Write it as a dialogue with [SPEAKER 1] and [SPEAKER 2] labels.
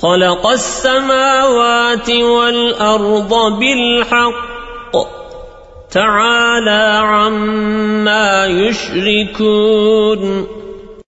[SPEAKER 1] خلق السماوات والأرض بالحق. تعالى عما يشركون.